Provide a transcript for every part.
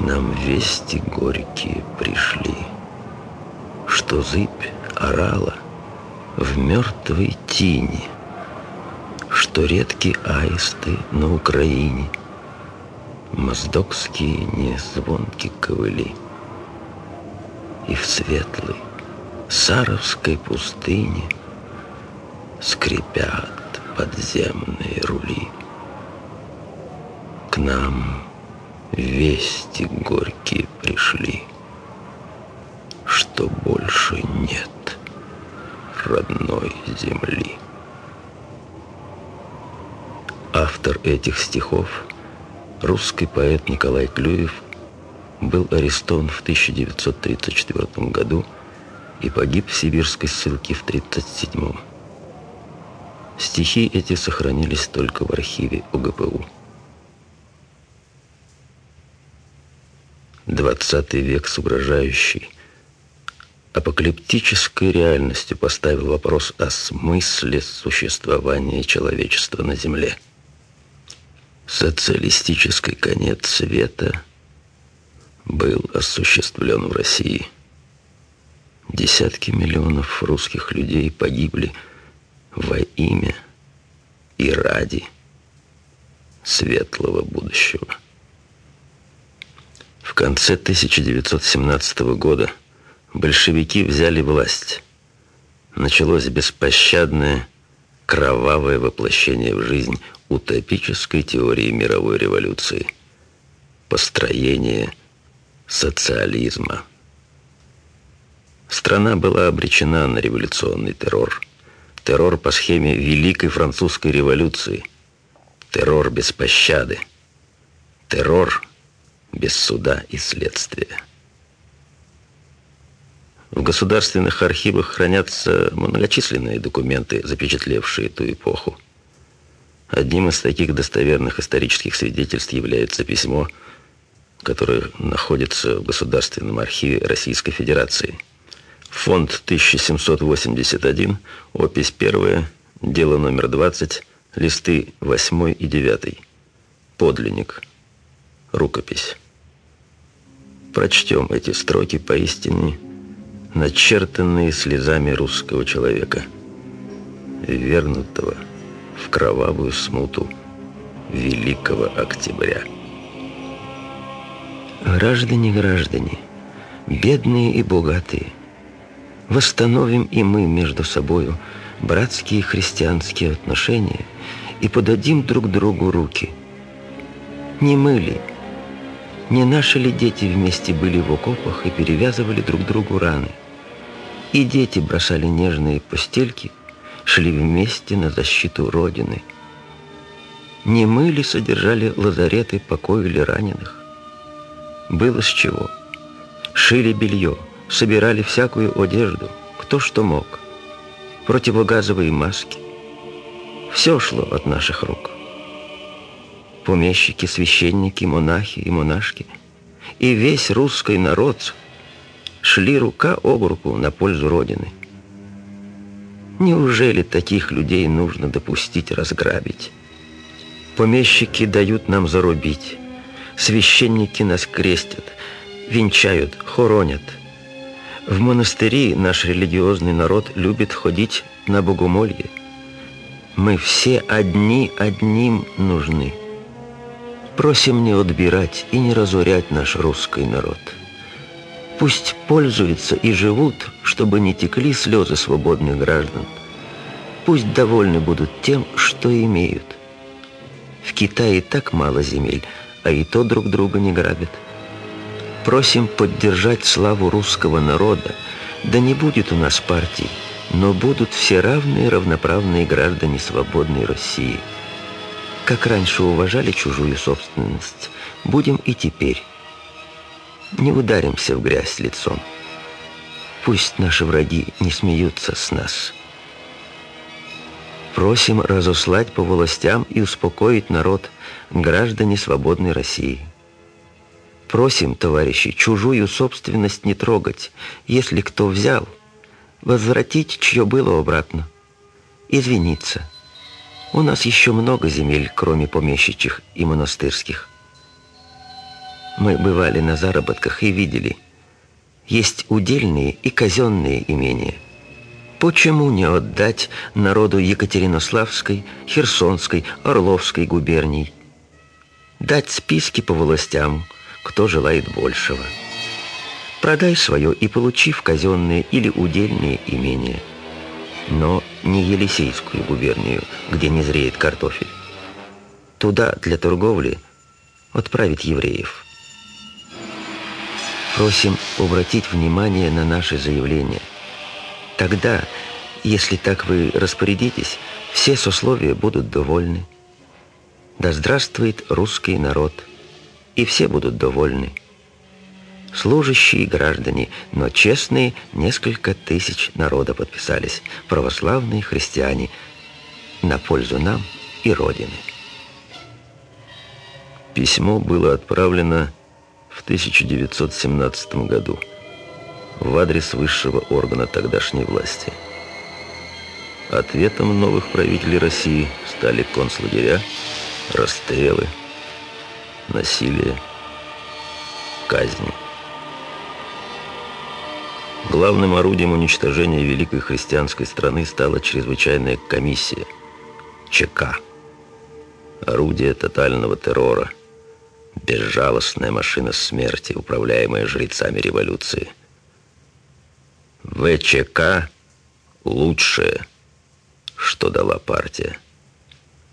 Нам вести горькие пришли, Что зыбь орала в мертвой тени, Что редкие аисты на Украине, Моздокские не звонки ковыли, И в светлой Саровской пустыне Скрипят подземные рули. К нам вести горькие пришли, Что больше нет родной земли. Автор этих стихов, русский поэт Николай Клюев, был арестован в 1934 году и погиб в сибирской ссылке в 1937. Стихи эти сохранились только в архиве УГПУ. 20 век с угрожающей, апокалиптической реальностью поставил вопрос о смысле существования человечества на Земле. Социалистический конец света был осуществлен в России. Десятки миллионов русских людей погибли во имя и ради светлого будущего. В конце 1917 года большевики взяли власть. Началось беспощадное, кровавое воплощение в жизнь утопической теории мировой революции. Построение социализма. Страна была обречена на революционный террор. Террор по схеме Великой Французской революции. Террор без пощады. Террор без суда и следствия. В государственных архивах хранятся многочисленные документы, запечатлевшие ту эпоху. Одним из таких достоверных исторических свидетельств является письмо, которое находится в Государственном архиве Российской Федерации. Фонд 1781, опись 1, дело номер 20, листы 8 и 9. Подлинник. Рукопись. Прочтем эти строки поистине начертанные слезами русского человека, вернутого в кровавую смуту Великого Октября. Граждане, граждане, бедные и богатые, восстановим и мы между собою братские христианские отношения и подадим друг другу руки. Не мы ли, не наши ли дети вместе были в окопах и перевязывали друг другу раны? И дети бросали нежные постельки, шли вместе на защиту Родины. Не мы ли содержали лазареты, покоили раненых? Было с чего. Шили белье, собирали всякую одежду, кто что мог. Противогазовые маски. Все шло от наших рук. Помещики, священники, монахи и монашки. И весь русский народ – шли рука об руку на пользу Родины. Неужели таких людей нужно допустить разграбить? Помещики дают нам зарубить, священники нас крестят, венчают, хоронят. В монастыри наш религиозный народ любит ходить на богомолье. Мы все одни одним нужны. Просим не отбирать и не разорять наш русский народ. Пусть пользуются и живут, чтобы не текли слезы свободных граждан. Пусть довольны будут тем, что имеют. В Китае так мало земель, а и то друг друга не грабят. Просим поддержать славу русского народа, да не будет у нас партий, но будут все равные равноправные граждане свободной России. Как раньше уважали чужую собственность, будем и теперь не ударимся в грязь лицом. Пусть наши враги не смеются с нас. Просим разослать по властям и успокоить народ, граждане свободной России. Просим, товарищи, чужую собственность не трогать. Если кто взял, возвратить, чье было обратно. Извиниться. У нас еще много земель, кроме помещичьих и монастырских. Мы бывали на заработках и видели. Есть удельные и казенные имения. Почему не отдать народу Екатеринославской, Херсонской, Орловской губерний? Дать списки по властям, кто желает большего. Продай свое и получи в казенные или удельные имения. Но не Елисейскую губернию, где не зреет картофель. Туда для торговли отправить евреев. Просим обратить внимание на наши заявления. Тогда, если так вы распорядитесь, все сословия будут довольны. Да здравствует русский народ, и все будут довольны. Служащие граждане, но честные несколько тысяч народа подписались, православные христиане, на пользу нам и Родины. Письмо было отправлено в 1917 году в адрес высшего органа тогдашней власти. Ответом новых правителей России стали концлагеря, расстрелы, насилие, казни. Главным орудием уничтожения великой христианской страны стала чрезвычайная комиссия ЧК. Орудие тотального террора. Безжалостная машина смерти, управляемая жрецами революции. ВЧК – лучшее, что дала партия.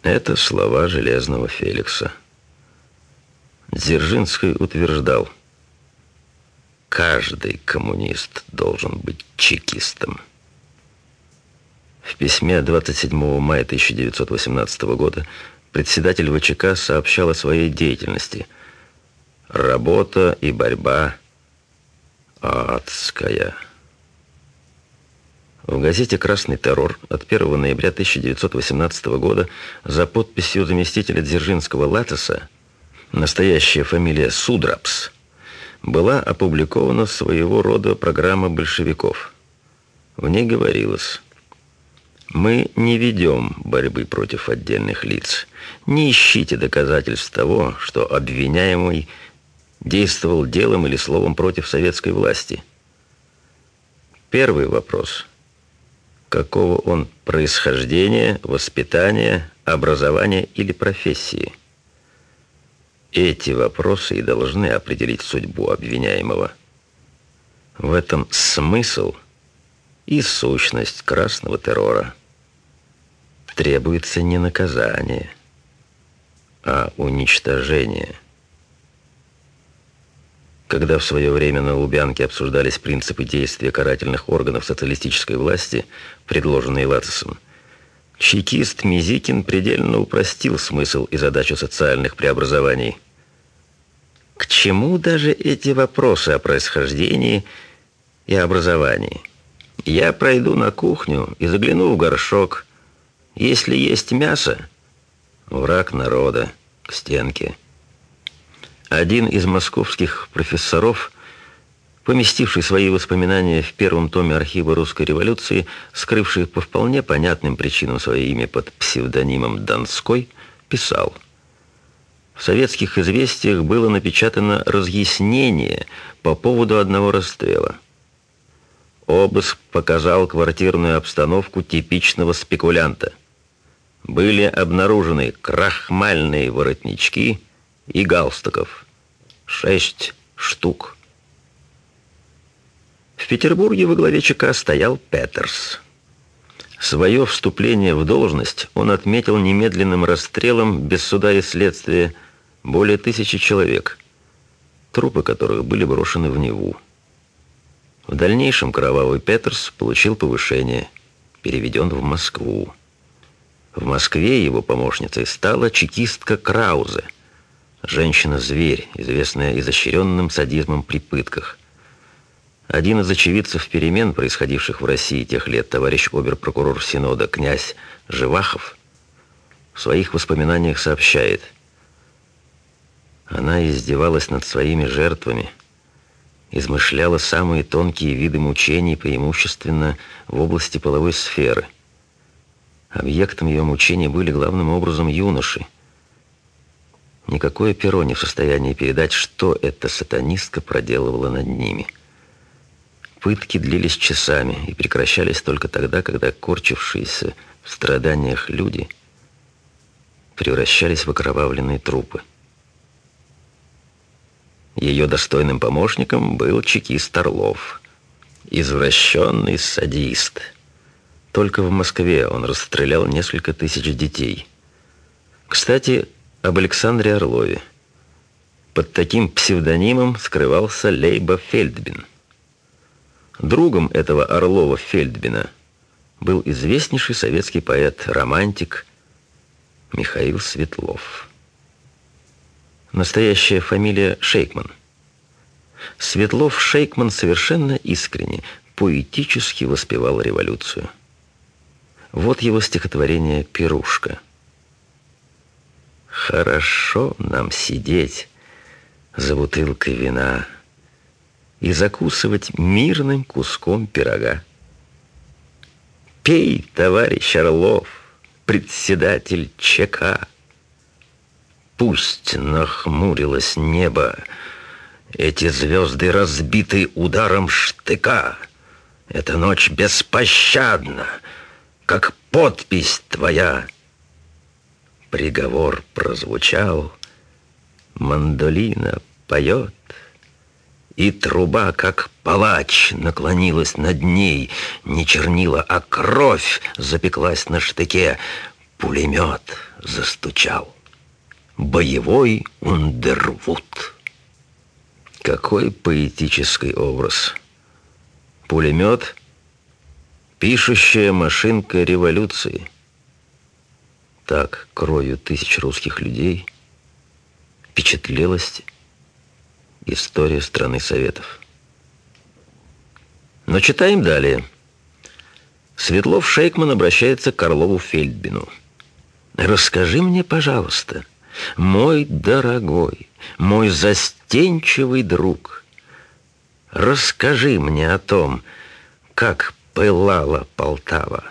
Это слова Железного Феликса. Дзержинский утверждал – Каждый коммунист должен быть чекистом. В письме 27 мая 1918 года председатель ВЧК сообщал о своей деятельности. Работа и борьба адская. В газете «Красный террор» от 1 ноября 1918 года за подписью заместителя Дзержинского Латеса настоящая фамилия Судрапс – была опубликована своего рода программа большевиков. В ней говорилось «Мы не ведем борьбы против отдельных лиц. Не ищите доказательств того, что обвиняемый действовал делом или словом против советской власти». Первый вопрос – какого он происхождения, воспитания, образования или профессии – эти вопросы и должны определить судьбу обвиняемого. В этом смысл и сущность красного террора. Требуется не наказание, а уничтожение. Когда в свое время на Лубянке обсуждались принципы действия карательных органов социалистической власти, предложенные Латисом, чекист Мизикин предельно упростил смысл и задачу социальных преобразований – к чему даже эти вопросы о происхождении и образовании? Я пройду на кухню и загляну в горшок. Если есть мясо, враг народа, к стенке. Один из московских профессоров, поместивший свои воспоминания в первом томе архива русской революции, скрывший по вполне понятным причинам свое имя под псевдонимом Донской, писал – в советских известиях было напечатано разъяснение по поводу одного расстрела. Обыск показал квартирную обстановку типичного спекулянта. Были обнаружены крахмальные воротнички и галстуков. Шесть штук. В Петербурге во главе ЧК стоял Петерс. Свое вступление в должность он отметил немедленным расстрелом без суда и следствия более тысячи человек, трупы которых были брошены в Неву. В дальнейшем Кровавый Петерс получил повышение, переведен в Москву. В Москве его помощницей стала чекистка Краузе, женщина-зверь, известная изощренным садизмом при пытках. Один из очевидцев перемен, происходивших в России тех лет, товарищ обер-прокурор Синода князь Живахов, в своих воспоминаниях сообщает – она издевалась над своими жертвами, измышляла самые тонкие виды мучений, преимущественно в области половой сферы. Объектом ее мучений были главным образом юноши. Никакое перо не в состоянии передать, что эта сатанистка проделывала над ними. Пытки длились часами и прекращались только тогда, когда корчившиеся в страданиях люди превращались в окровавленные трупы. Ее достойным помощником был чекист Орлов, извращенный садист. Только в Москве он расстрелял несколько тысяч детей. Кстати, об Александре Орлове. Под таким псевдонимом скрывался Лейба Фельдбин. Другом этого Орлова Фельдбина был известнейший советский поэт-романтик Михаил Светлов. Настоящая фамилия Шейкман. Светлов Шейкман совершенно искренне, поэтически воспевал революцию. Вот его стихотворение «Пирушка». «Хорошо нам сидеть за бутылкой вина и закусывать мирным куском пирога. Пей, товарищ Орлов, председатель ЧК, Пусть нахмурилось небо, эти звезды разбиты ударом штыка. Эта ночь беспощадна, как подпись твоя. Приговор прозвучал, мандолина поет, и труба, как палач, наклонилась над ней. Не чернила, а кровь запеклась на штыке. Пулемет застучал боевой Ундервуд. Какой поэтический образ. Пулемет — пишущая машинка революции. Так, кровью тысяч русских людей впечатлелась история страны Советов. Но читаем далее. Светлов Шейкман обращается к Орлову Фельдбину. «Расскажи мне, пожалуйста, — мой дорогой, мой застенчивый друг, расскажи мне о том, как пылала Полтава,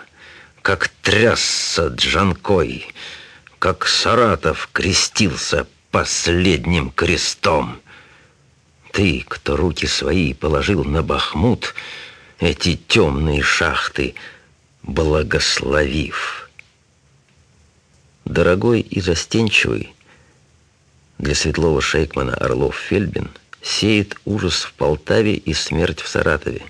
как трясся Джанкой, как Саратов крестился последним крестом. Ты, кто руки свои положил на Бахмут, эти темные шахты, благословив. Дорогой и застенчивый, для Светлова Шейкмана Орлов-Фельбин сеет ужас в Полтаве и смерть в Саратове.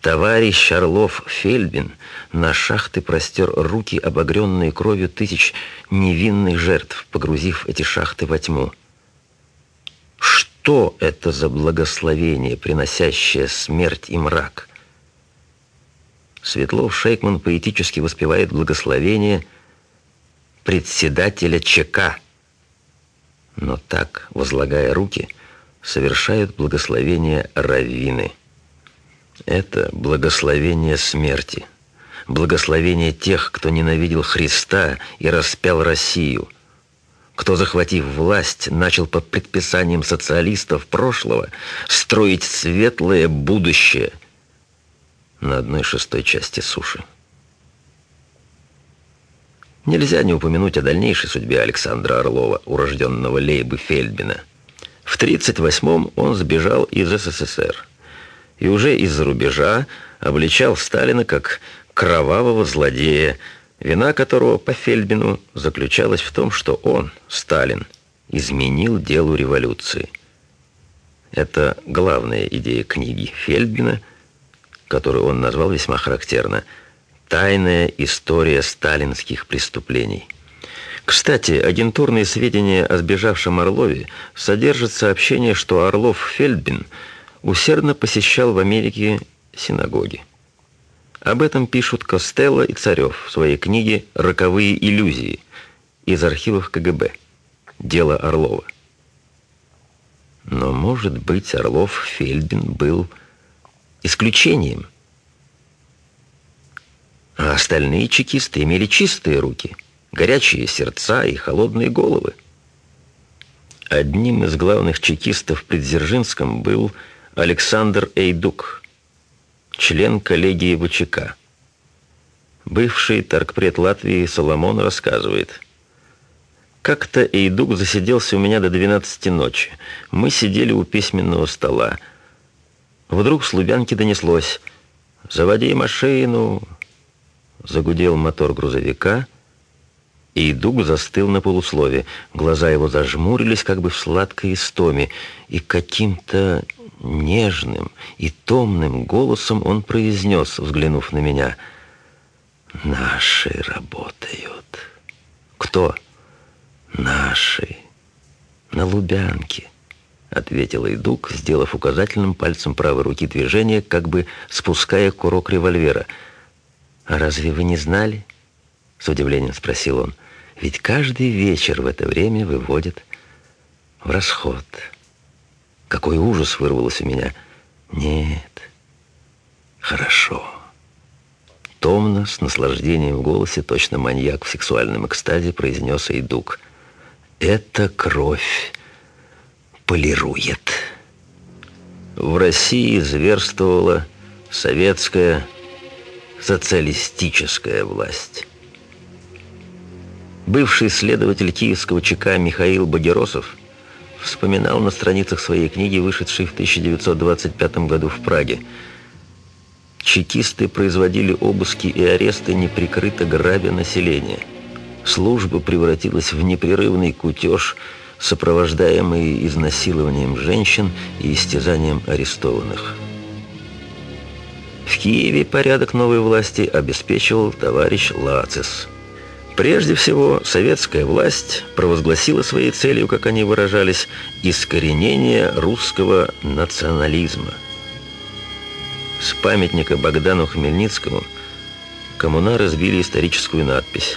Товарищ Орлов-Фельбин на шахты простер руки, обогренные кровью тысяч невинных жертв, погрузив эти шахты во тьму. Что это за благословение, приносящее смерть и мрак? Светлов Шейкман поэтически воспевает благословение председателя ЧК – но так, возлагая руки, совершают благословение раввины. Это благословение смерти, благословение тех, кто ненавидел Христа и распял Россию, кто, захватив власть, начал по предписаниям социалистов прошлого строить светлое будущее на одной шестой части суши. Нельзя не упомянуть о дальнейшей судьбе Александра Орлова, урожденного Лейбы Фельдбина. В 1938-м он сбежал из СССР и уже из-за рубежа обличал Сталина как кровавого злодея, вина которого по Фельдбину заключалась в том, что он, Сталин, изменил делу революции. Это главная идея книги Фельдбина, которую он назвал весьма характерно – Тайная история сталинских преступлений. Кстати, агентурные сведения о сбежавшем Орлове содержат сообщение, что Орлов-Фельдбин усердно посещал в Америке синагоги. Об этом пишут Костелло и Царев в своей книге «Роковые иллюзии» из архивов КГБ. Дело Орлова. Но, может быть, Орлов-Фельдбин был исключением – а остальные чекисты имели чистые руки, горячие сердца и холодные головы. Одним из главных чекистов при Дзержинском был Александр Эйдук, член коллегии ВЧК. Бывший торгпред Латвии Соломон рассказывает. Как-то Эйдук засиделся у меня до 12 ночи. Мы сидели у письменного стола. Вдруг с Лубянки донеслось «Заводи машину!» Загудел мотор грузовика, и Дуг застыл на полуслове. Глаза его зажмурились, как бы в сладкой истоме, и каким-то нежным и томным голосом он произнес, взглянув на меня, «Наши работают». «Кто?» «Наши. На Лубянке», — ответил Идук, сделав указательным пальцем правой руки движение, как бы спуская курок револьвера. «А разве вы не знали?» — с удивлением спросил он. «Ведь каждый вечер в это время выводят в расход». Какой ужас вырвалось у меня. «Нет, хорошо». Томно, с наслаждением в голосе, точно маньяк в сексуальном экстазе, произнес Эйдук. «Эта кровь полирует». В России зверствовала советская социалистическая власть. Бывший следователь киевского ЧК Михаил Багеросов вспоминал на страницах своей книги, вышедшей в 1925 году в Праге, Чекисты производили обыски и аресты, неприкрыто грабя население. Служба превратилась в непрерывный кутеж, сопровождаемый изнасилованием женщин и истязанием арестованных. В Киеве порядок новой власти обеспечивал товарищ Лацис. Прежде всего, советская власть провозгласила своей целью, как они выражались, искоренение русского национализма – с памятника Богдану Хмельницкому коммунары сбили историческую надпись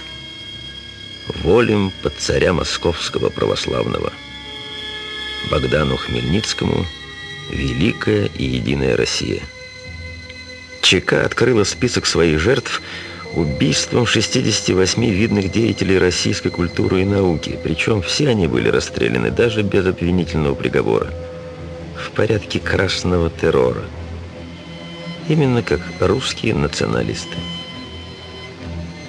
«Волим под царя московского православного». Богдану Хмельницкому «Великая и единая Россия». ЧК открыла список своих жертв убийством 68 видных деятелей российской культуры и науки, причем все они были расстреляны даже без обвинительного приговора. В порядке красного террора – именно как русские националисты.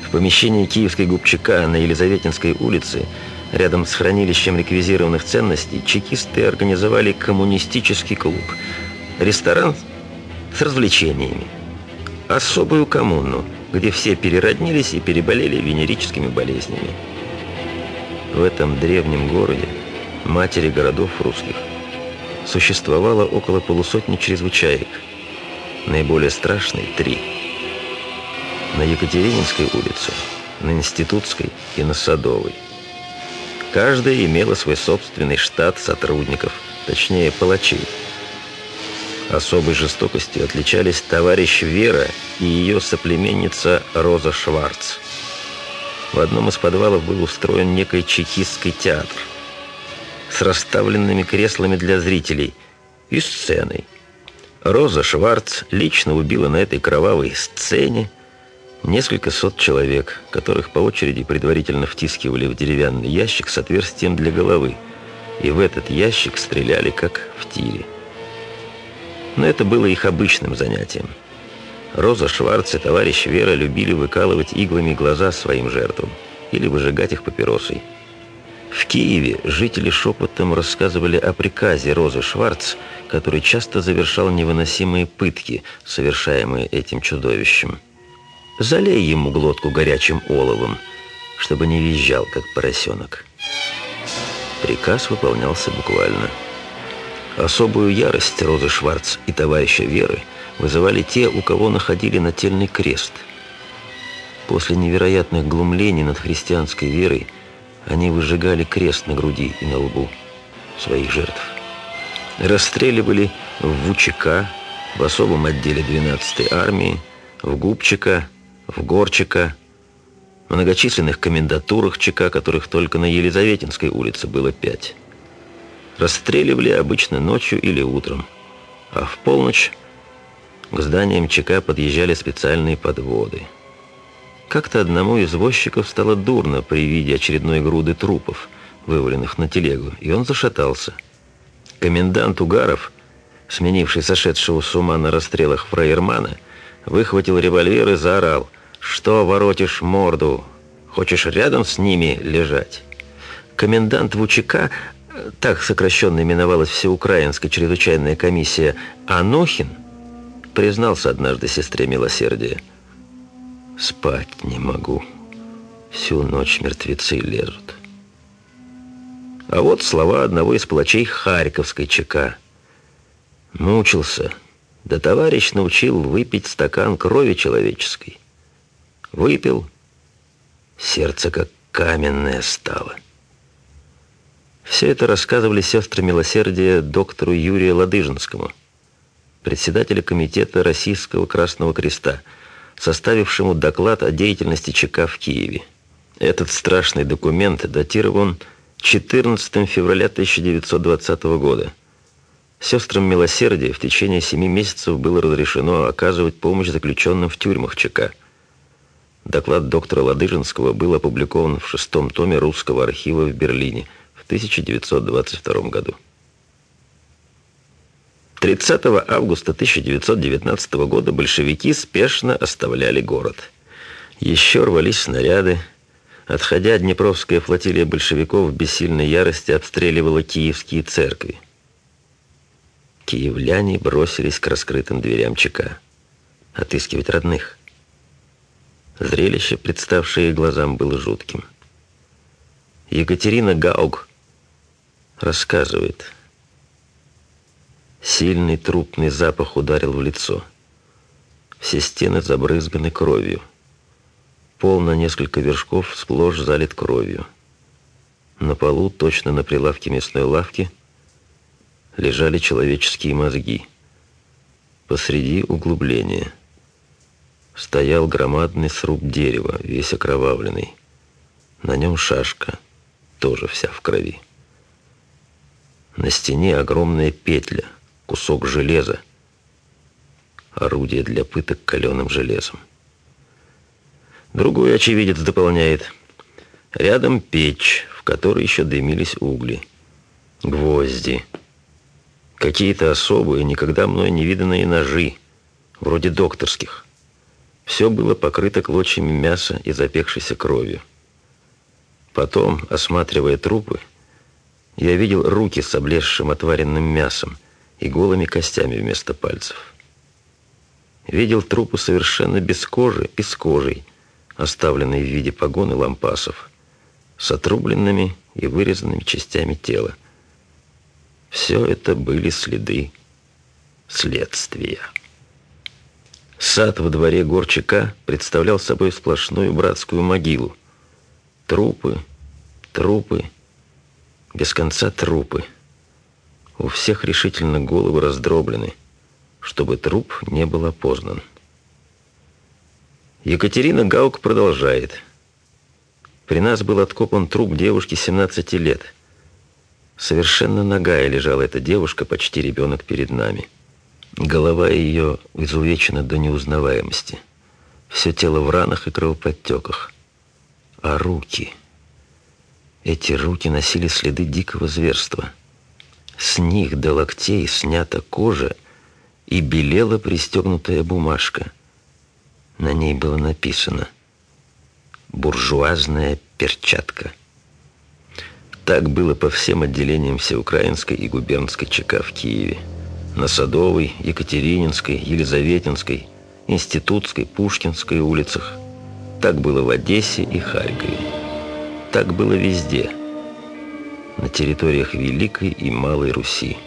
В помещении Киевской губчака на Елизаветинской улице, рядом с хранилищем реквизированных ценностей, чекисты организовали коммунистический клуб, ресторан с развлечениями, особую коммуну, где все перероднились и переболели венерическими болезнями. В этом древнем городе, матери городов русских, существовало около полусотни чрезвычаек – Наиболее страшные – три. На Екатерининской улице, на Институтской и на Садовой. Каждая имела свой собственный штат сотрудников, точнее, палачей. Особой жестокостью отличались товарищ Вера и ее соплеменница Роза Шварц. В одном из подвалов был устроен некий чекистский театр с расставленными креслами для зрителей и сценой, Роза Шварц лично убила на этой кровавой сцене несколько сот человек, которых по очереди предварительно втискивали в деревянный ящик с отверстием для головы, и в этот ящик стреляли, как в тире. Но это было их обычным занятием. Роза Шварц и товарищ Вера любили выкалывать иглами глаза своим жертвам или выжигать их папиросой. В Киеве жители шепотом рассказывали о приказе Розы Шварц, который часто завершал невыносимые пытки, совершаемые этим чудовищем. «Залей ему глотку горячим оловом, чтобы не визжал, как поросенок». Приказ выполнялся буквально. Особую ярость Розы Шварц и товарища Веры вызывали те, у кого находили нательный крест. После невероятных глумлений над христианской верой они выжигали крест на груди и на лбу своих жертв. Расстреливали в ВУЧК, в особом отделе 12-й армии, в Губчика, в Горчика, в многочисленных комендатурах ЧК, которых только на Елизаветинской улице было пять. Расстреливали обычно ночью или утром, а в полночь к зданиям ЧК подъезжали специальные подводы – как-то одному из возчиков стало дурно при виде очередной груды трупов, вываленных на телегу, и он зашатался. Комендант Угаров, сменивший сошедшего с ума на расстрелах фраермана, выхватил револьвер и заорал «Что воротишь морду? Хочешь рядом с ними лежать?» Комендант ВУЧК, так сокращенно именовалась Всеукраинская чрезвычайная комиссия, Анохин, признался однажды сестре милосердия. «Спать не могу. Всю ночь мертвецы лезут». А вот слова одного из палачей Харьковской ЧК. Мучился, да товарищ научил выпить стакан крови человеческой. Выпил, сердце как каменное стало. Все это рассказывали сестры милосердия доктору Юрию Ладыжинскому, председателю комитета Российского Красного Креста, составившему доклад о деятельности ЧК в Киеве. Этот страшный документ датирован 14 февраля 1920 года. Сестрам милосердия в течение семи месяцев было разрешено оказывать помощь заключенным в тюрьмах ЧК. Доклад доктора Ладыжинского был опубликован в шестом томе Русского архива в Берлине в 1922 году. 30 августа 1919 года большевики спешно оставляли город. Еще рвались снаряды, Отходя, Днепровская флотилия большевиков в бессильной ярости обстреливала киевские церкви. Киевляне бросились к раскрытым дверям ЧК. Отыскивать родных. Зрелище, представшее глазам, было жутким. Екатерина Гауг рассказывает. Сильный трупный запах ударил в лицо. Все стены забрызганы кровью. Пол на несколько вершков сплошь залит кровью. На полу, точно на прилавке мясной лавки, лежали человеческие мозги. Посреди углубления стоял громадный сруб дерева, весь окровавленный. На нем шашка, тоже вся в крови. На стене огромная петля, кусок железа, орудие для пыток каленым железом. Другой очевидец дополняет. Рядом печь, в которой еще дымились угли. Гвозди. Какие-то особые, никогда мной не виданные ножи, вроде докторских. Все было покрыто клочьями мяса и запекшейся кровью. Потом, осматривая трупы, я видел руки с облезшим отваренным мясом и голыми костями вместо пальцев. Видел трупы совершенно без кожи и с кожей, оставленные в виде погон и лампасов, с отрубленными и вырезанными частями тела. Все это были следы следствия. Сад во дворе Горчака представлял собой сплошную братскую могилу. Трупы, трупы, без конца трупы. У всех решительно головы раздроблены, чтобы труп не был опознан. Екатерина Гаук продолжает. При нас был откопан труп девушки 17 лет. Совершенно нагая лежала эта девушка, почти ребенок перед нами. Голова ее изувечена до неузнаваемости. Все тело в ранах и кровоподтеках. А руки... Эти руки носили следы дикого зверства. С них до локтей снята кожа и белела пристегнутая бумажка — на ней было написано «Буржуазная перчатка». Так было по всем отделениям Всеукраинской и губернской ЧК в Киеве. На Садовой, Екатерининской, Елизаветинской, Институтской, Пушкинской улицах. Так было в Одессе и Харькове. Так было везде. На территориях Великой и Малой Руси,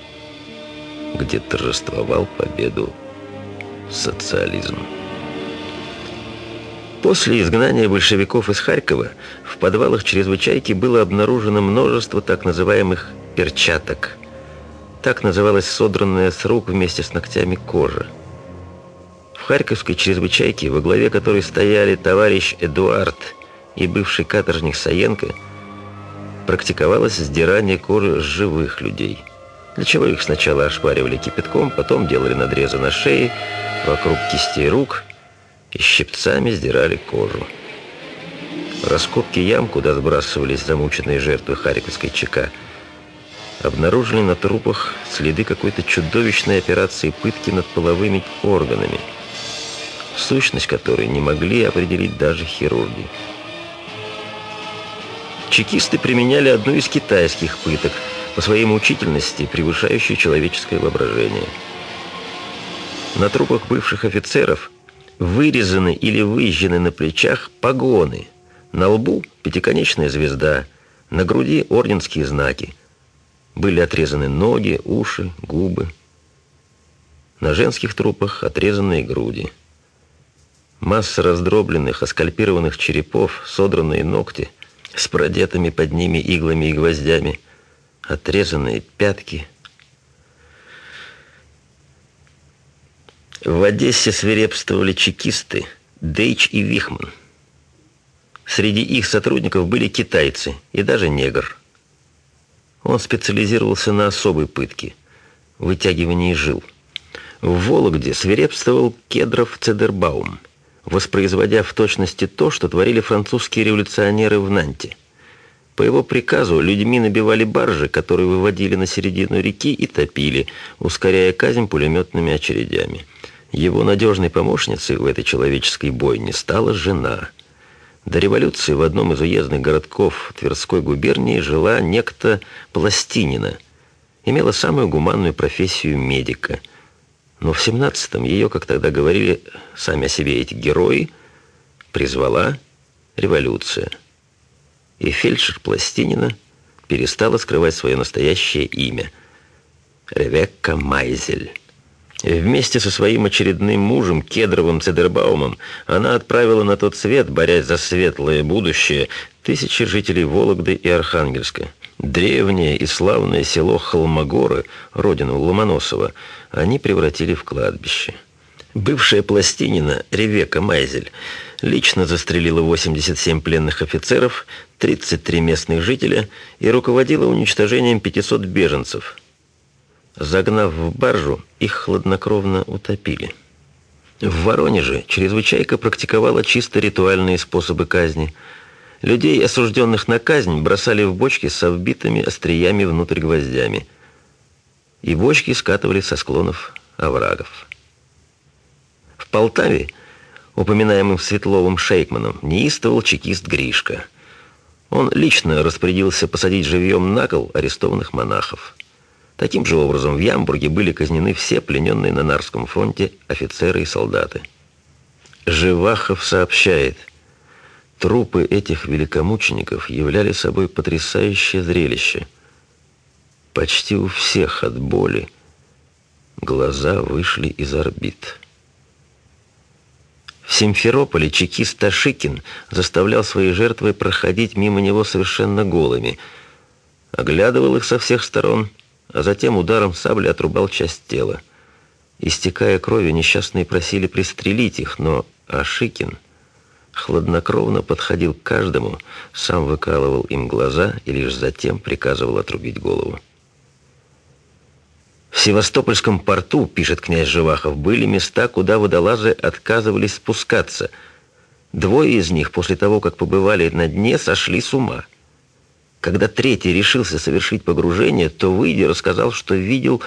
где торжествовал победу социализм. После изгнания большевиков из Харькова в подвалах чрезвычайки было обнаружено множество так называемых «перчаток». Так называлась содранная с рук вместе с ногтями кожа. В Харьковской чрезвычайке, во главе которой стояли товарищ Эдуард и бывший каторжник Саенко, практиковалось сдирание кожи с живых людей. Для чего их сначала ошпаривали кипятком, потом делали надрезы на шее, вокруг кистей рук – и щипцами сдирали кожу. Раскопки ям, куда сбрасывались замученные жертвы Харьковской ЧК, обнаружили на трупах следы какой-то чудовищной операции пытки над половыми органами, сущность которой не могли определить даже хирурги. Чекисты применяли одну из китайских пыток, по своей мучительности превышающую человеческое воображение. На трупах бывших офицеров вырезаны или выжжены на плечах погоны, на лбу пятиконечная звезда, на груди орденские знаки. Были отрезаны ноги, уши, губы. На женских трупах отрезанные груди. Масса раздробленных, оскальпированных черепов, содранные ногти с продетыми под ними иглами и гвоздями, отрезанные пятки. В Одессе свирепствовали чекисты Дейч и Вихман. Среди их сотрудников были китайцы и даже негр. Он специализировался на особой пытке – вытягивании жил. В Вологде свирепствовал Кедров Цедербаум – воспроизводя в точности то, что творили французские революционеры в Нанте. По его приказу людьми набивали баржи, которые выводили на середину реки и топили, ускоряя казнь пулеметными очередями. Его надежной помощницей в этой человеческой бойне стала жена. До революции в одном из уездных городков Тверской губернии жила некто Пластинина. Имела самую гуманную профессию медика – но в 17-м ее, как тогда говорили сами о себе эти герои, призвала революция. И фельдшер Пластинина перестала скрывать свое настоящее имя – Ревекка Майзель. Вместе со своим очередным мужем, Кедровым Цедербаумом, она отправила на тот свет, борясь за светлое будущее, тысячи жителей Вологды и Архангельска. Древнее и славное село Холмогоры, родину Ломоносова, они превратили в кладбище. Бывшая пластинина Ревека Майзель лично застрелила 87 пленных офицеров, 33 местных жителя и руководила уничтожением 500 беженцев. Загнав в баржу, их хладнокровно утопили. В Воронеже чрезвычайка практиковала чисто ритуальные способы казни. Людей, осужденных на казнь, бросали в бочки со вбитыми остриями внутрь гвоздями – и бочки скатывали со склонов оврагов. В Полтаве, упоминаемым Светловым Шейкманом, неистовал чекист Гришка. Он лично распорядился посадить живьем на кол арестованных монахов. Таким же образом в Ямбурге были казнены все плененные на Нарском фронте офицеры и солдаты. Живахов сообщает, трупы этих великомучеников являли собой потрясающее зрелище – Почти у всех от боли глаза вышли из орбит. В Симферополе чекист Ташикин заставлял свои жертвы проходить мимо него совершенно голыми, оглядывал их со всех сторон, а затем ударом сабли отрубал часть тела. Истекая кровью, несчастные просили пристрелить их, но Ашикин хладнокровно подходил к каждому, сам выкалывал им глаза и лишь затем приказывал отрубить голову. В Севастопольском порту, пишет князь Живахов, были места, куда водолазы отказывались спускаться. Двое из них после того, как побывали на дне, сошли с ума. Когда третий решился совершить погружение, то, выйдя, рассказал, что видел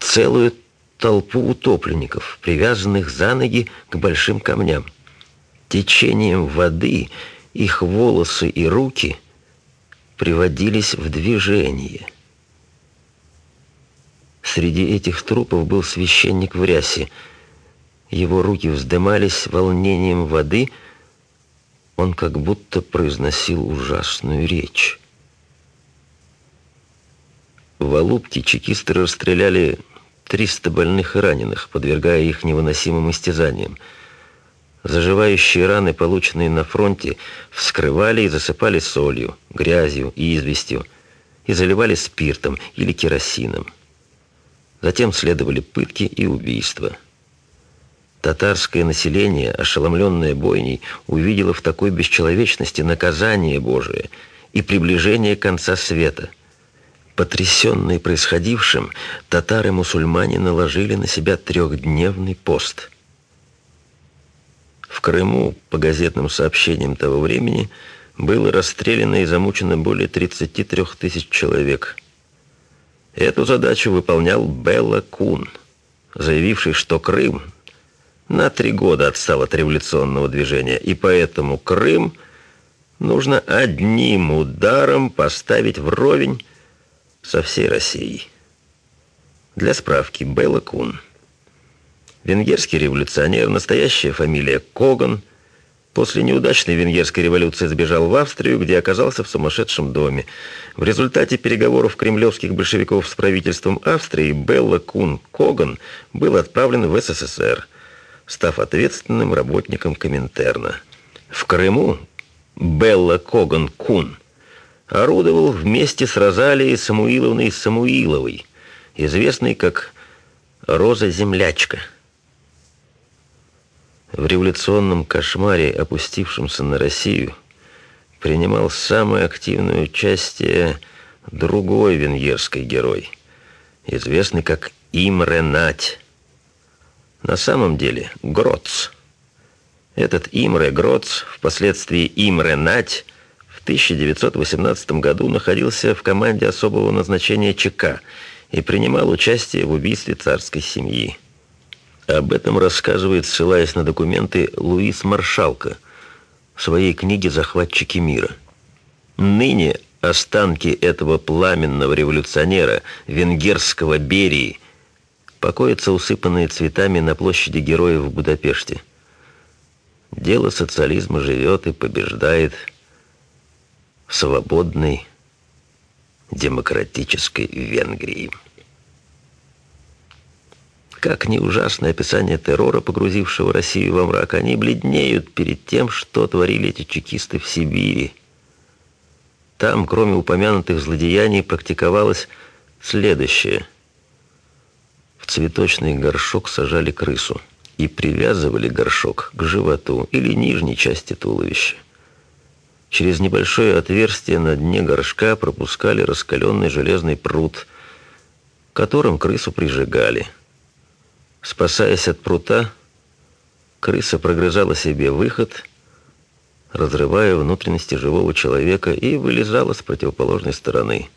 целую толпу утопленников, привязанных за ноги к большим камням. Течением воды их волосы и руки приводились в движение – Среди этих трупов был священник в рясе. Его руки вздымались волнением воды. Он как будто произносил ужасную речь. В Алубке чекисты расстреляли 300 больных и раненых, подвергая их невыносимым истязаниям. Заживающие раны, полученные на фронте, вскрывали и засыпали солью, грязью и известью, и заливали спиртом или керосином. Затем следовали пытки и убийства. Татарское население, ошеломленное бойней, увидело в такой бесчеловечности наказание Божие и приближение конца света. Потрясенные происходившим, татары-мусульмане наложили на себя трехдневный пост. В Крыму, по газетным сообщениям того времени, было расстреляно и замучено более 33 тысяч человек – Эту задачу выполнял Белла Кун, заявивший, что Крым на три года отстал от революционного движения, и поэтому Крым нужно одним ударом поставить вровень со всей Россией. Для справки, Белла Кун. Венгерский революционер, настоящая фамилия Коган, после неудачной венгерской революции сбежал в Австрию, где оказался в сумасшедшем доме. В результате переговоров кремлевских большевиков с правительством Австрии Белла Кун Коган был отправлен в СССР, став ответственным работником Коминтерна. В Крыму Белла Коган Кун орудовал вместе с Розалией Самуиловной Самуиловой, известной как Роза-землячка. В революционном кошмаре, опустившемся на Россию, принимал самое активное участие другой венгерский герой, известный как Имре Нать. На самом деле Гроц. Этот Имре Гроц, впоследствии Имре Нать, в 1918 году находился в команде особого назначения ЧК и принимал участие в убийстве царской семьи. Об этом рассказывает, ссылаясь на документы, Луис Маршалка в своей книге «Захватчики мира». Ныне останки этого пламенного революционера, венгерского Берии, покоятся усыпанные цветами на площади Героев в Будапеште. Дело социализма живет и побеждает в свободной демократической Венгрии. Как ни ужасное описание террора, погрузившего Россию во мрак, они бледнеют перед тем, что творили эти чекисты в Сибири. Там, кроме упомянутых злодеяний, практиковалось следующее. В цветочный горшок сажали крысу и привязывали горшок к животу или нижней части туловища. Через небольшое отверстие на дне горшка пропускали раскаленный железный пруд, которым крысу прижигали – Спасаясь от прута, крыса прогрызала себе выход, разрывая внутренности живого человека и вылезала с противоположной стороны,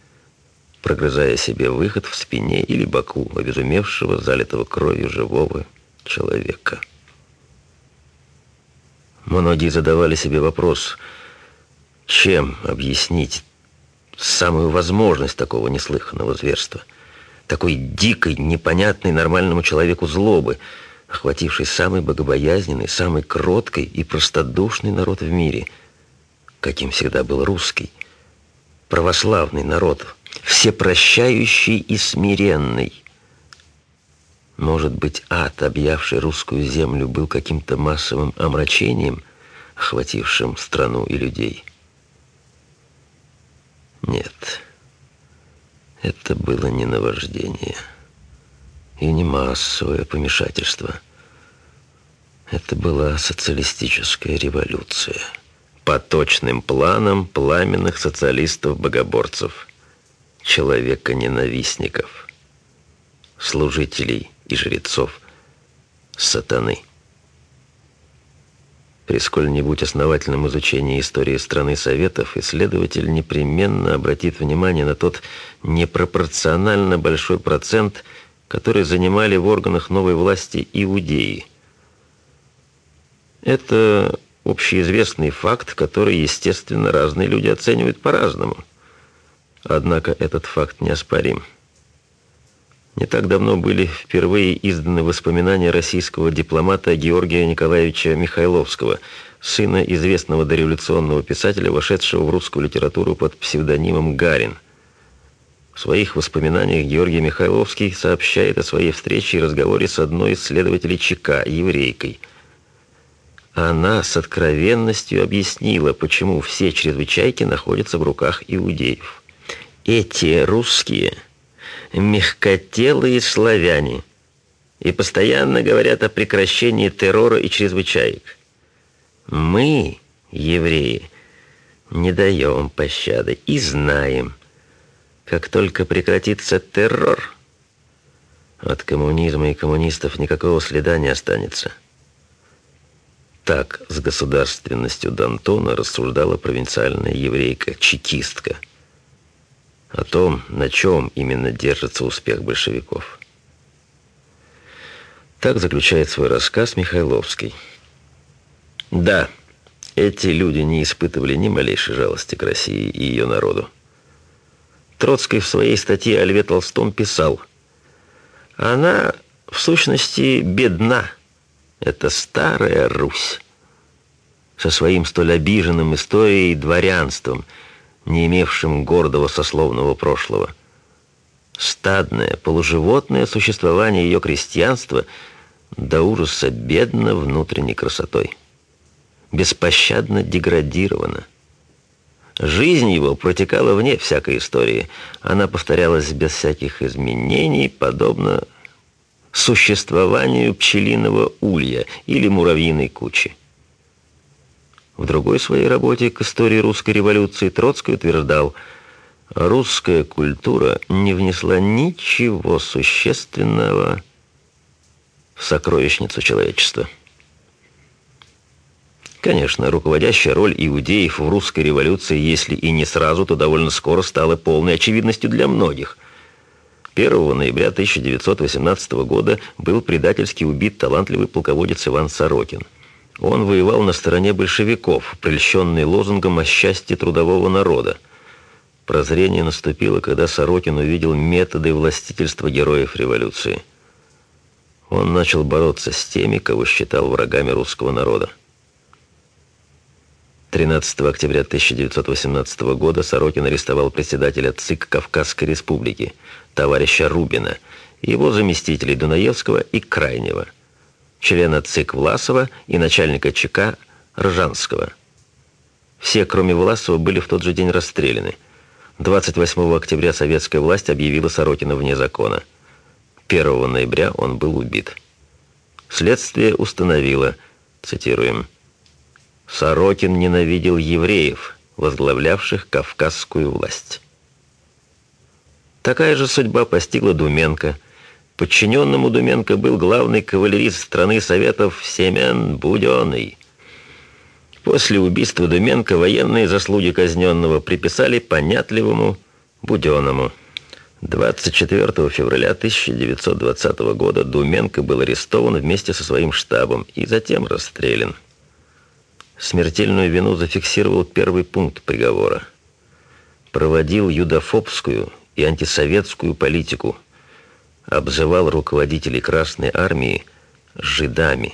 прогрызая себе выход в спине или боку обезумевшего, залитого кровью живого человека. Многие задавали себе вопрос, чем объяснить самую возможность такого неслыханного зверства – такой дикой, непонятной нормальному человеку злобы, охватившей самый богобоязненный, самый кроткий и простодушный народ в мире, каким всегда был русский, православный народ, всепрощающий и смиренный. Может быть, ад, объявший русскую землю, был каким-то массовым омрачением, охватившим страну и людей? Нет. Это было не наваждение и не массовое помешательство. Это была социалистическая революция по точным планам пламенных социалистов-богоборцев, человека-ненавистников, служителей и жрецов сатаны. При сколь-нибудь основательном изучении истории страны Советов исследователь непременно обратит внимание на тот непропорционально большой процент, который занимали в органах новой власти иудеи. Это общеизвестный факт, который, естественно, разные люди оценивают по-разному. Однако этот факт неоспорим. Не так давно были впервые изданы воспоминания российского дипломата Георгия Николаевича Михайловского, сына известного дореволюционного писателя, вошедшего в русскую литературу под псевдонимом Гарин. В своих воспоминаниях Георгий Михайловский сообщает о своей встрече и разговоре с одной из следователей ЧК, еврейкой. Она с откровенностью объяснила, почему все чрезвычайки находятся в руках иудеев. Эти русские мягкотелые славяне и постоянно говорят о прекращении террора и чрезвычаек. Мы, евреи, не даем пощады и знаем, как только прекратится террор, от коммунизма и коммунистов никакого следа не останется. Так с государственностью Д'Антона рассуждала провинциальная еврейка-чекистка – о том, на чем именно держится успех большевиков. Так заключает свой рассказ Михайловский. Да, Эти люди не испытывали ни малейшей жалости к России и ее народу. Троцкий в своей статье о Льве Толстом писал, «Она, в сущности, бедна. Это старая Русь» со своим столь обиженным историей дворянством, не имевшим гордого сословного прошлого. Стадное, полуживотное существование ее крестьянства до ужаса бедно внутренней красотой беспощадно деградировано. Жизнь его протекала вне всякой истории. Она повторялась без всяких изменений, подобно существованию пчелиного улья или муравьиной кучи. В другой своей работе к истории русской революции Троцкий утверждал, русская культура не внесла ничего существенного в сокровищницу человечества. Конечно, руководящая роль иудеев в русской революции, если и не сразу, то довольно скоро стала полной очевидностью для многих. 1 ноября 1918 года был предательски убит талантливый полководец Иван Сорокин. Он воевал на стороне большевиков, прельщенный лозунгом о счастье трудового народа. Прозрение наступило, когда Сорокин увидел методы властительства героев революции. Он начал бороться с теми, кого считал врагами русского народа. 13 октября 1918 года Сорокин арестовал председателя ЦИК Кавказской республики, товарища Рубина, его заместителей Дунаевского и Крайнего, члена ЦИК Власова и начальника ЧК Ржанского. Все, кроме Власова, были в тот же день расстреляны. 28 октября советская власть объявила Сорокина вне закона. 1 ноября он был убит. Следствие установило, цитируем, Сорокин ненавидел евреев, возглавлявших кавказскую власть. Такая же судьба постигла Думенко. Подчиненным у Думенко был главный кавалерист страны Советов Семен Буденный. После убийства Думенко военные заслуги казненного приписали понятливому Буденному. 24 февраля 1920 года Думенко был арестован вместе со своим штабом и затем расстрелян. Смертельную вину зафиксировал первый пункт приговора. Проводил юдофобскую и антисоветскую политику. Обзывал руководителей Красной Армии жидами.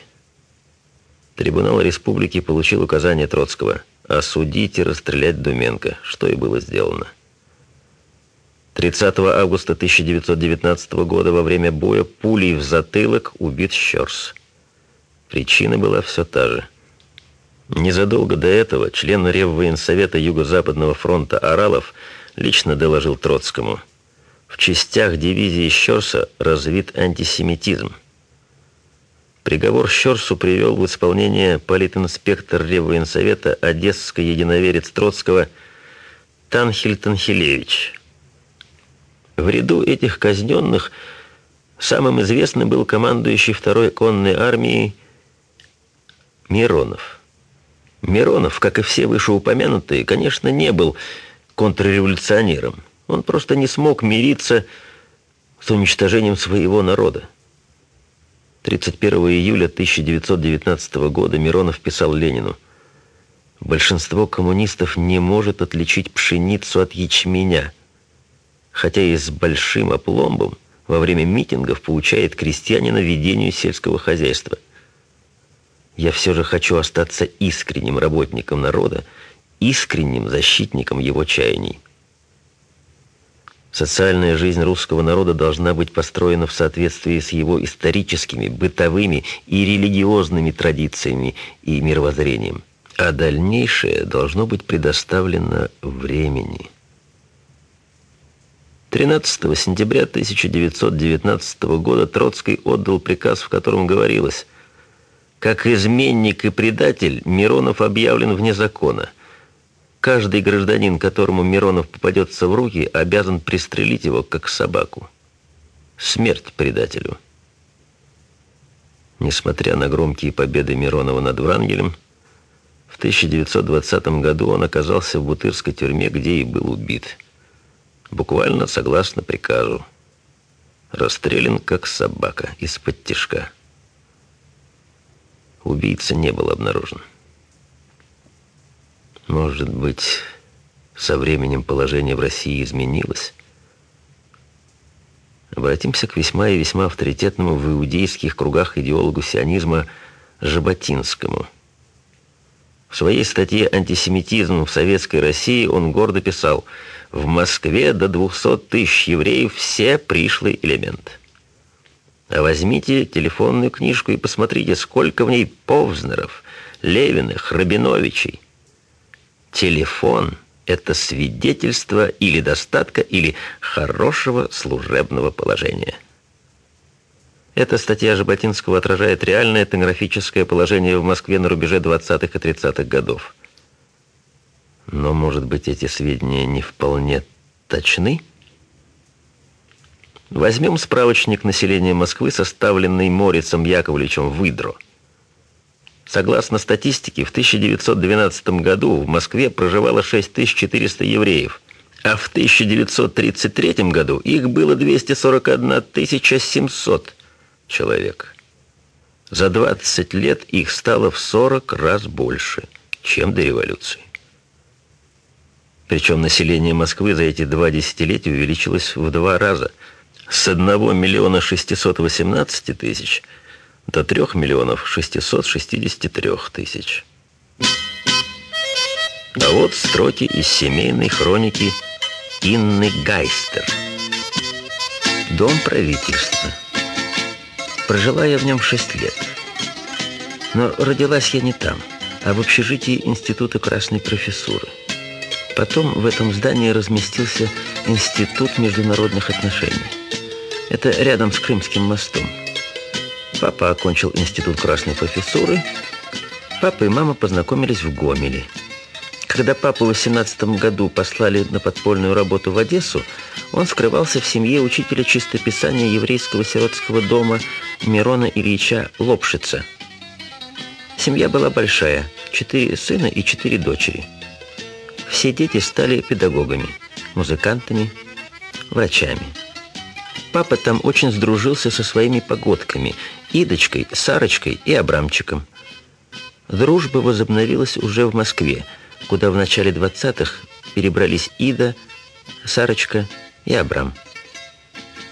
Трибунал Республики получил указание Троцкого осудить и расстрелять Думенко, что и было сделано. 30 августа 1919 года во время боя пулей в затылок убит Щерс. Причина была все та же – Незадолго до этого член Реввоенсовета Юго-Западного фронта Аралов лично доложил Троцкому. В частях дивизии Щерса развит антисемитизм. Приговор Щерсу привел в исполнение политинспектор Реввоенсовета Одесский единоверец Троцкого Танхиль Танхилевич. В ряду этих казненных самым известным был командующий второй конной армией Миронов. Миронов, как и все вышеупомянутые, конечно, не был контрреволюционером. Он просто не смог мириться с уничтожением своего народа. 31 июля 1919 года Миронов писал Ленину «Большинство коммунистов не может отличить пшеницу от ячменя, хотя и с большим опломбом во время митингов получает крестьянина ведению сельского хозяйства» я все же хочу остаться искренним работником народа, искренним защитником его чаяний. Социальная жизнь русского народа должна быть построена в соответствии с его историческими, бытовыми и религиозными традициями и мировоззрением, а дальнейшее должно быть предоставлено времени. 13 сентября 1919 года Троцкий отдал приказ, в котором говорилось – как изменник и предатель Миронов объявлен вне закона. Каждый гражданин, которому Миронов попадется в руки, обязан пристрелить его, как собаку. Смерть предателю. Несмотря на громкие победы Миронова над Врангелем, в 1920 году он оказался в Бутырской тюрьме, где и был убит. Буквально согласно приказу. Расстрелян, как собака, из-под тишка убийца не был обнаружен. Может быть, со временем положение в России изменилось? Обратимся к весьма и весьма авторитетному в иудейских кругах идеологу сионизма Жаботинскому. В своей статье «Антисемитизм в Советской России» он гордо писал «В Москве до 200 тысяч евреев все пришлый элемент». А возьмите телефонную книжку и посмотрите, сколько в ней Повзнеров, Левиных, Рабиновичей. Телефон – это свидетельство или достатка, или хорошего служебного положения. Эта статья Жаботинского отражает реальное этнографическое положение в Москве на рубеже 20-х и 30-х годов. Но, может быть, эти сведения не вполне точны? Возьмем справочник населения Москвы, составленный Морицем Яковлевичем Выдро – Согласно статистике, в 1912 году в Москве проживало 6400 евреев, а в 1933 году их было 241 700 человек. За 20 лет их стало в 40 раз больше, чем до революции. Причем население Москвы за эти два десятилетия увеличилось в два раза. С 1 миллиона 618 тысяч – до 3 миллионов 663 тысяч. А вот строки из семейной хроники Инны Гайстер. Дом правительства. Прожила я в нем 6 лет. Но родилась я не там, а в общежитии Института Красной Профессуры. Потом в этом здании разместился Институт международных отношений. Это рядом с Крымским мостом. Папа окончил институт красной профессуры. Папа и мама познакомились в Гомеле. Когда папу в 18 году послали на подпольную работу в Одессу, он скрывался в семье учителя чистописания еврейского сиротского дома Мирона Ильича Лопшица. Семья была большая, четыре сына и четыре дочери. Все дети стали педагогами, музыкантами, врачами. Папа там очень сдружился со своими погодками Идочкой, Сарочкой и Абрамчиком. Дружба возобновилась уже в Москве, куда в начале 20-х перебрались Ида, Сарочка и Абрам.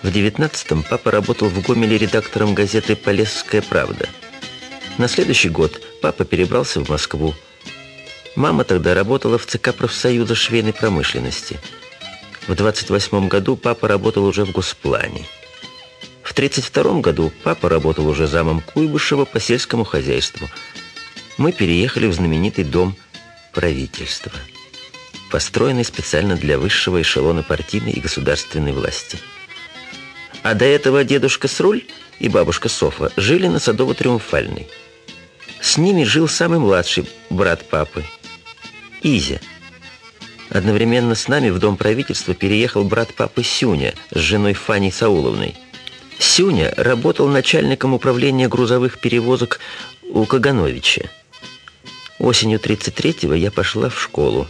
В 19-м папа работал в Гомеле редактором газеты «Полесская правда». На следующий год папа перебрался в Москву. Мама тогда работала в ЦК профсоюза швейной промышленности. В 28 году папа работал уже в Госплане. В 1932 году папа работал уже замом Куйбышева по сельскому хозяйству. Мы переехали в знаменитый дом правительства, построенный специально для высшего эшелона партийной и государственной власти. А до этого дедушка Сруль и бабушка Софа жили на Садово-Триумфальной. С ними жил самый младший брат папы, Изя. Одновременно с нами в дом правительства переехал брат папы Сюня с женой Фаней Сауловной – Сюня работал начальником управления грузовых перевозок у Кагановича. Осенью 33-го я пошла в школу.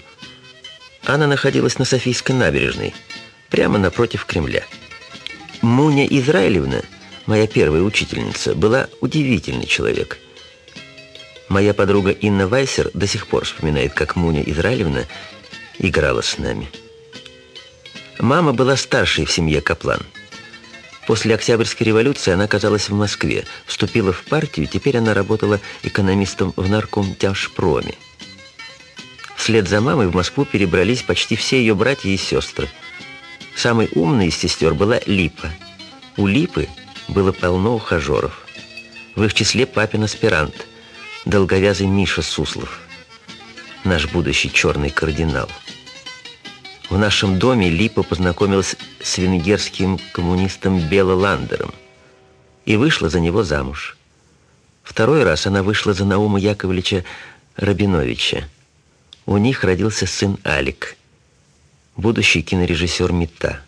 Она находилась на Софийской набережной, прямо напротив Кремля. Муня Израилевна, моя первая учительница, была удивительный человек. Моя подруга Инна Вайсер до сих пор вспоминает, как Муня Израилевна играла с нами. Мама была старшей в семье Каплан – После Октябрьской революции она оказалась в Москве, вступила в партию, теперь она работала экономистом в наркомтяжпроме. Вслед за мамой в Москву перебрались почти все ее братья и сестры. Самой умной из сестер была Липа. У Липы было полно ухажеров. В их числе папин аспирант, долговязый Миша Суслов, наш будущий черный кардинал – в нашем доме Липа познакомилась с венгерским коммунистом Бело Ландером и вышла за него замуж. Второй раз она вышла за Наума Яковлевича Рабиновича. У них родился сын Алик, будущий кинорежиссер МИТА –